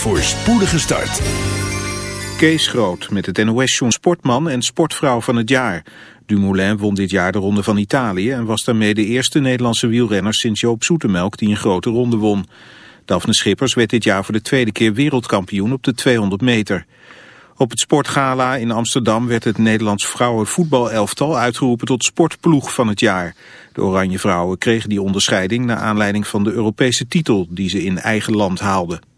voor spoedige start. Kees Groot met het nos Sportman en Sportvrouw van het jaar. Dumoulin won dit jaar de Ronde van Italië... en was daarmee de eerste Nederlandse wielrenner sinds Joop Zoetemelk... die een grote ronde won. Daphne Schippers werd dit jaar voor de tweede keer wereldkampioen op de 200 meter. Op het Sportgala in Amsterdam werd het Nederlands vrouwenvoetbalelftal uitgeroepen tot sportploeg van het jaar. De Oranje Vrouwen kregen die onderscheiding naar aanleiding van de Europese titel die ze in eigen land haalden.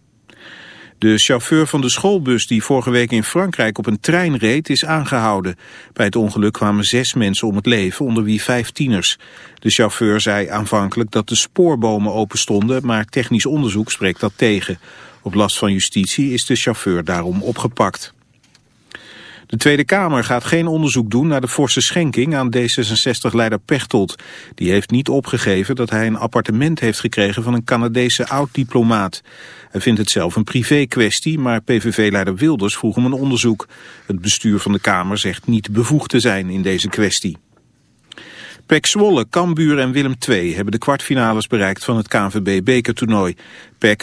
De chauffeur van de schoolbus die vorige week in Frankrijk op een trein reed is aangehouden. Bij het ongeluk kwamen zes mensen om het leven, onder wie vijf tieners. De chauffeur zei aanvankelijk dat de spoorbomen open stonden, maar technisch onderzoek spreekt dat tegen. Op last van justitie is de chauffeur daarom opgepakt. De Tweede Kamer gaat geen onderzoek doen naar de forse schenking aan D66-leider Pechtold. Die heeft niet opgegeven dat hij een appartement heeft gekregen van een Canadese oud-diplomaat. Hij vindt het zelf een privé-kwestie, maar PVV-leider Wilders vroeg om een onderzoek. Het bestuur van de Kamer zegt niet bevoegd te zijn in deze kwestie. Pek Zwolle, Cambuur en Willem II hebben de kwartfinales bereikt van het KNVB-bekertoernooi. Pek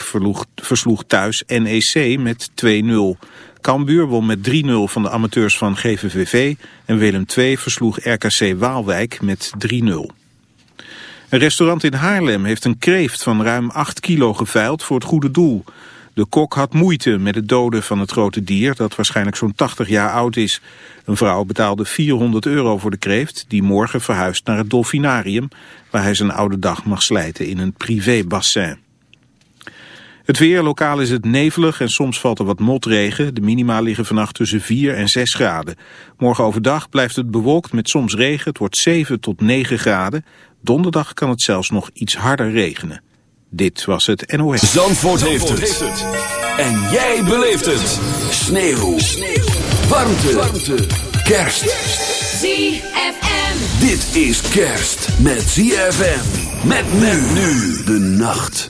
versloeg thuis NEC met 2-0. Cambuur won met 3-0 van de amateurs van GVVV en Willem II versloeg RKC Waalwijk met 3-0. Een restaurant in Haarlem heeft een kreeft van ruim 8 kilo geveild voor het goede doel. De kok had moeite met het doden van het grote dier dat waarschijnlijk zo'n 80 jaar oud is. Een vrouw betaalde 400 euro voor de kreeft die morgen verhuist naar het dolfinarium waar hij zijn oude dag mag slijten in een privébassin. Het weer, lokaal is het nevelig en soms valt er wat motregen. De minima liggen vannacht tussen 4 en 6 graden. Morgen overdag blijft het bewolkt met soms regen. Het wordt 7 tot 9 graden. Donderdag kan het zelfs nog iets harder regenen. Dit was het NOS. Zandvoort, heeft, het. En jij beleeft het. Sneeuw. Sneeuw. Warmte. Warmte. Kerst. ZFM. Dit is kerst met ZFM. Met men nu de nacht.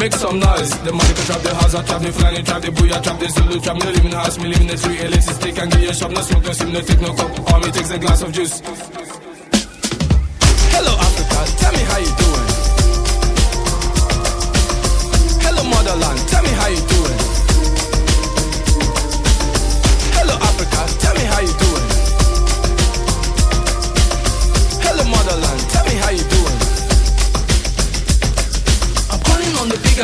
Make some noise. The money can trap the house, I trap the flying, trap the booyah, trap the Zulu, trap me live in the house, me live in the tree, elixir stick and you a shop, no smoke, no sim, no take no cup. All me takes a glass of juice.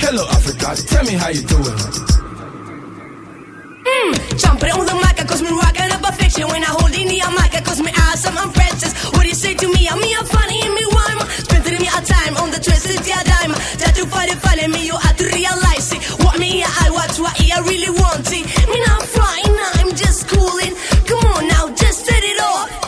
Hello, Africa, tell me how you doing. Mm, jumping on the mic, cause me rockin' up a fiction. When I hold in the mic, cause me awesome, I'm precious What do you say to me? I'm me, I'm funny, and me rhyme Spending me a time on the twisted yeah dime. That you find it funny, me you have to realize it. What me, I watch, what I really want it. Me not flying, I'm just cooling. Come on now, just set it off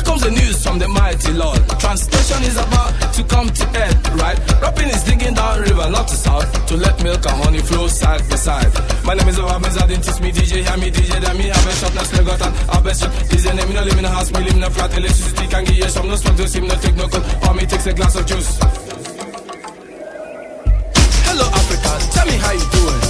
Here comes the news from the mighty Lord. Translation is about to come to end, right? Rapping is digging down river, not to south, to let milk and honey flow side by side. My name is Obama Zadin, teach me DJ, hear me DJ, then me have a shop, still got an have a shop. DJ name, me no live in a house, me live in a flat, electricity can give you some, no smoke, no steam, no take no cold, or me takes a glass of juice. Hello Africa, tell me how you doing.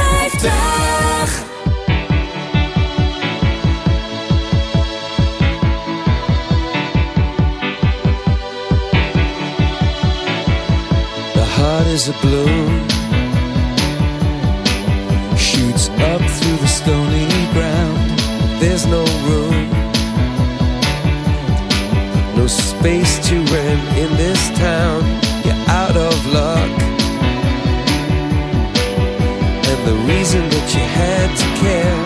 The heart is a balloon Shoots up through the stony ground. There's no room. No space to rent in this town. You're out of luck the reason that you had to care.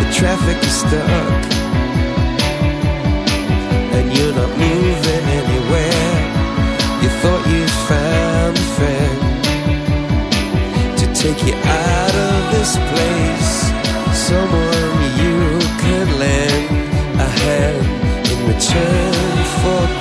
The traffic is stuck. And you're not moving anywhere. You thought you found a friend To take you out of this place. Someone you could lend a hand In return for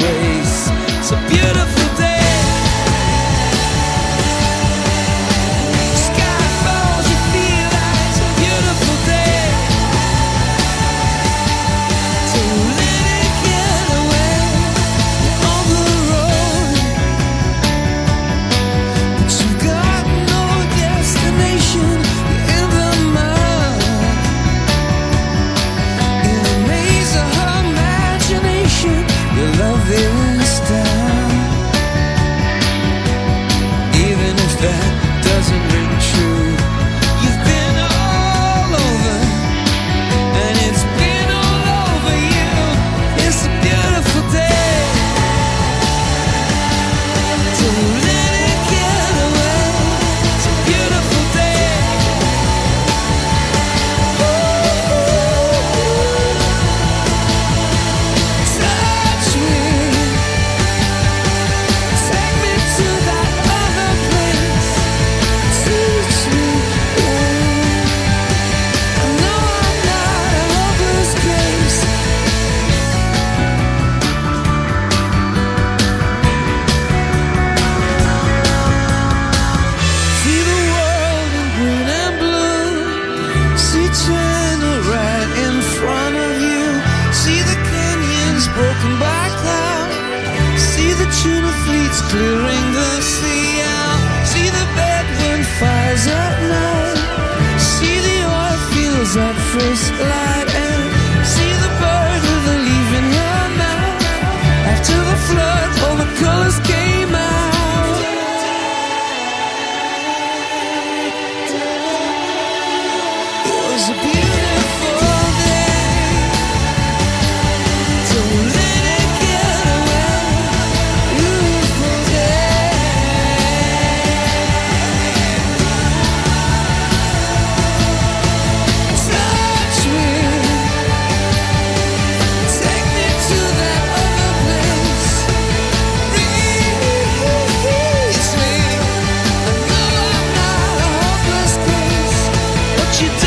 you do.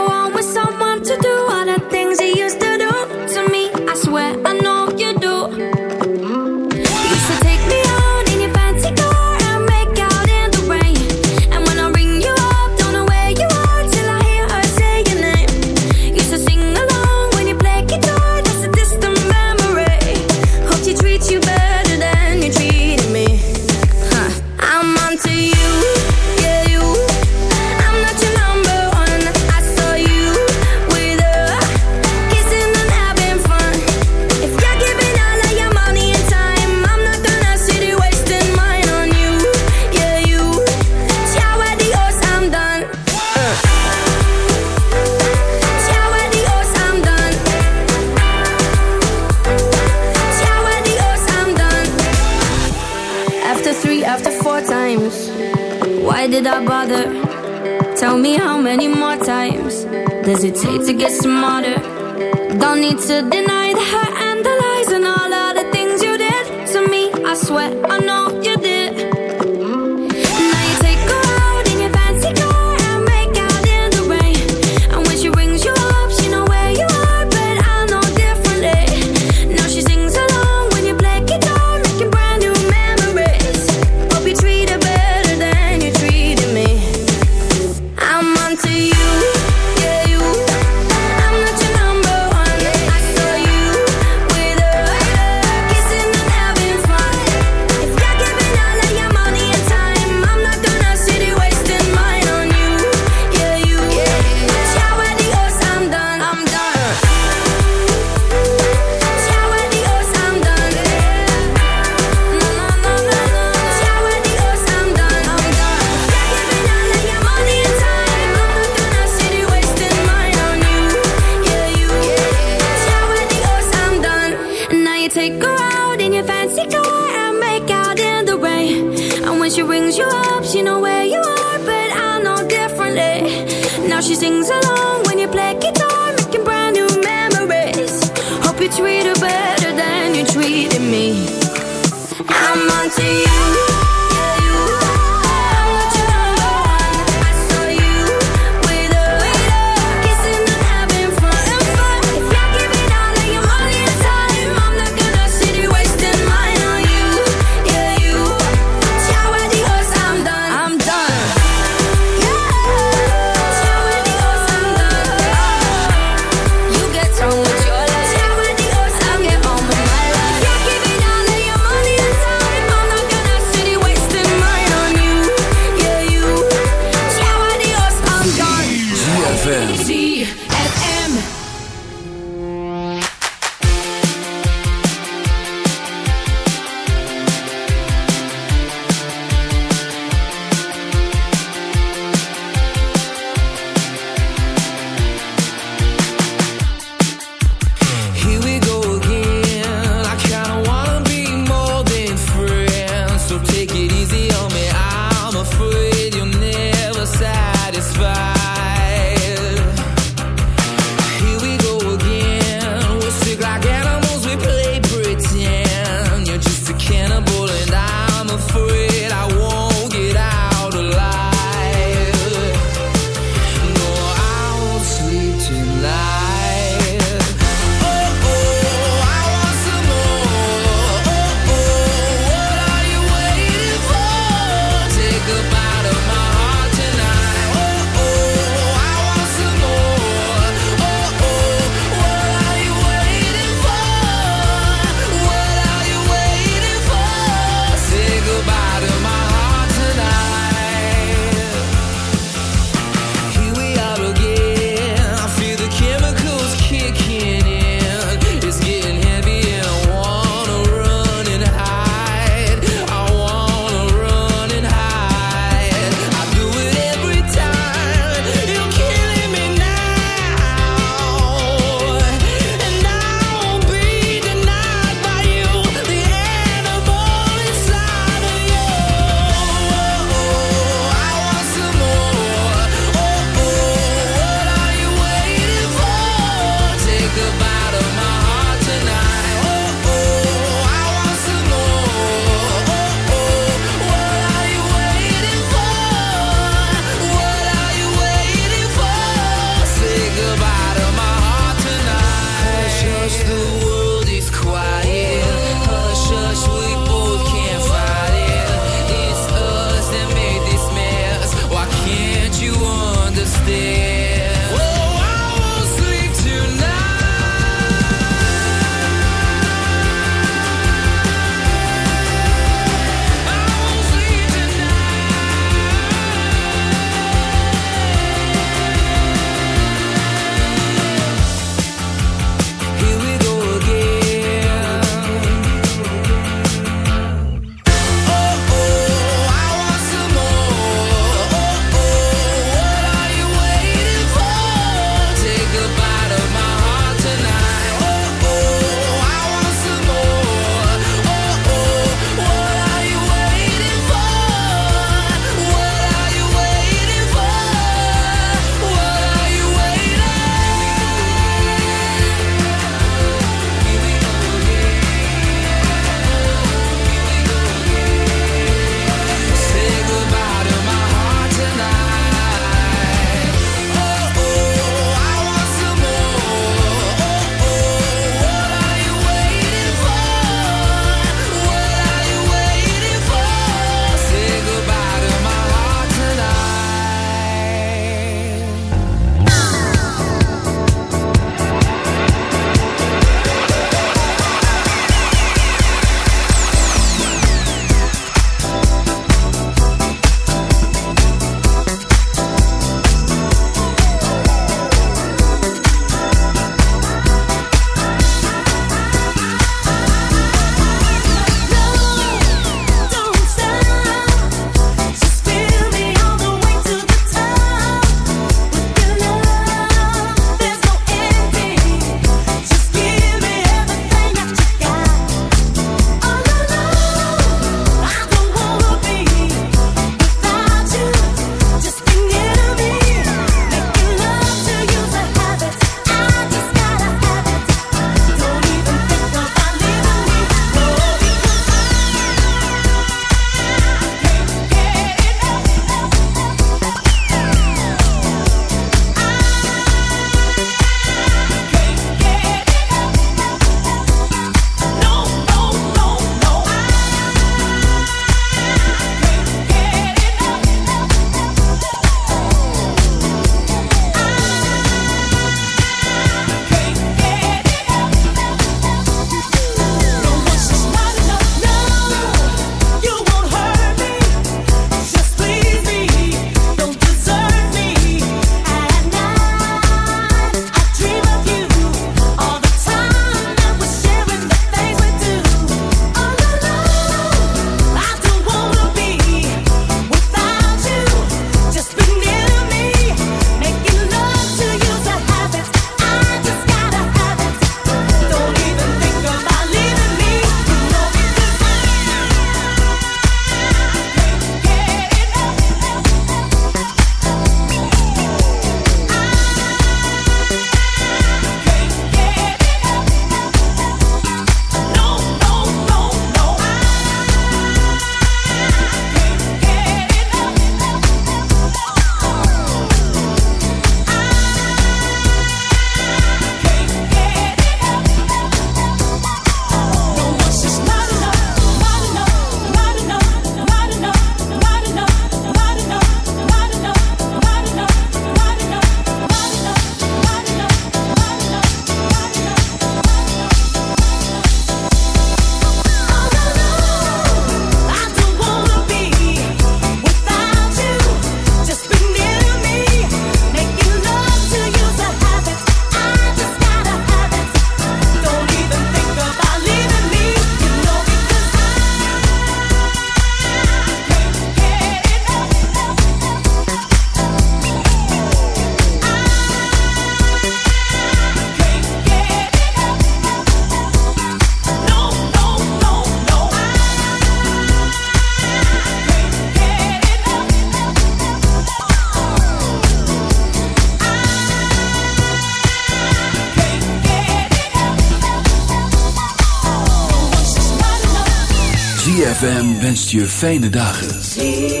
je fijne dagen.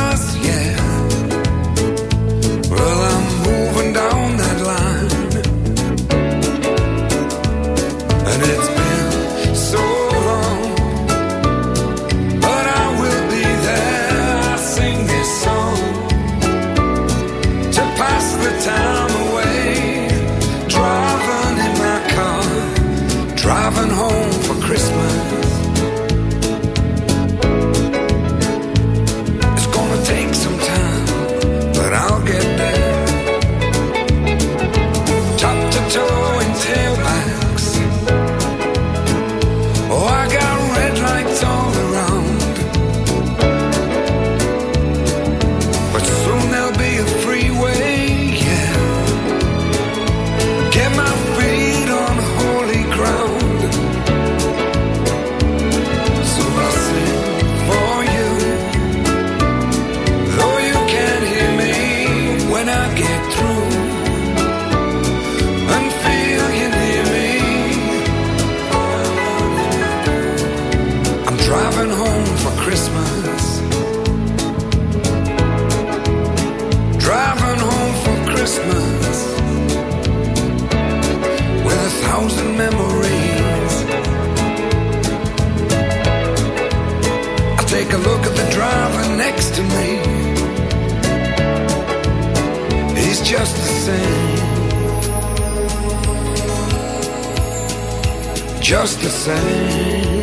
Just the same.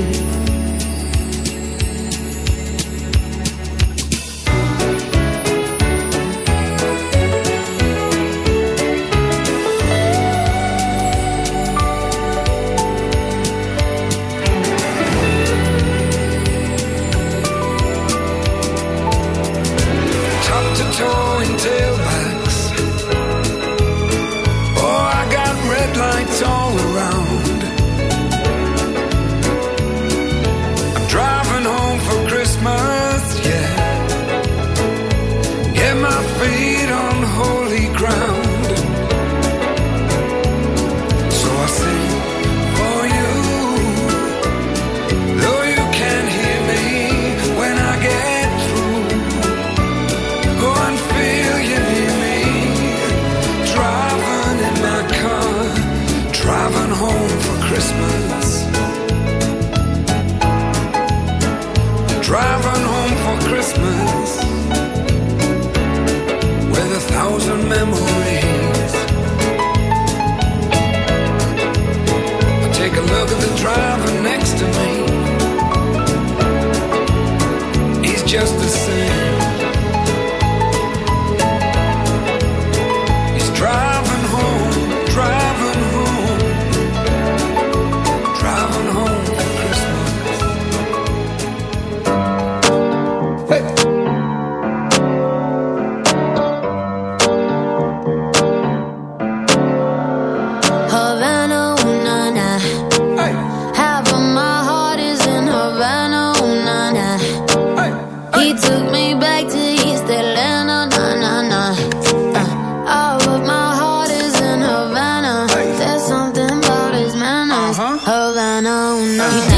Havana, ooh,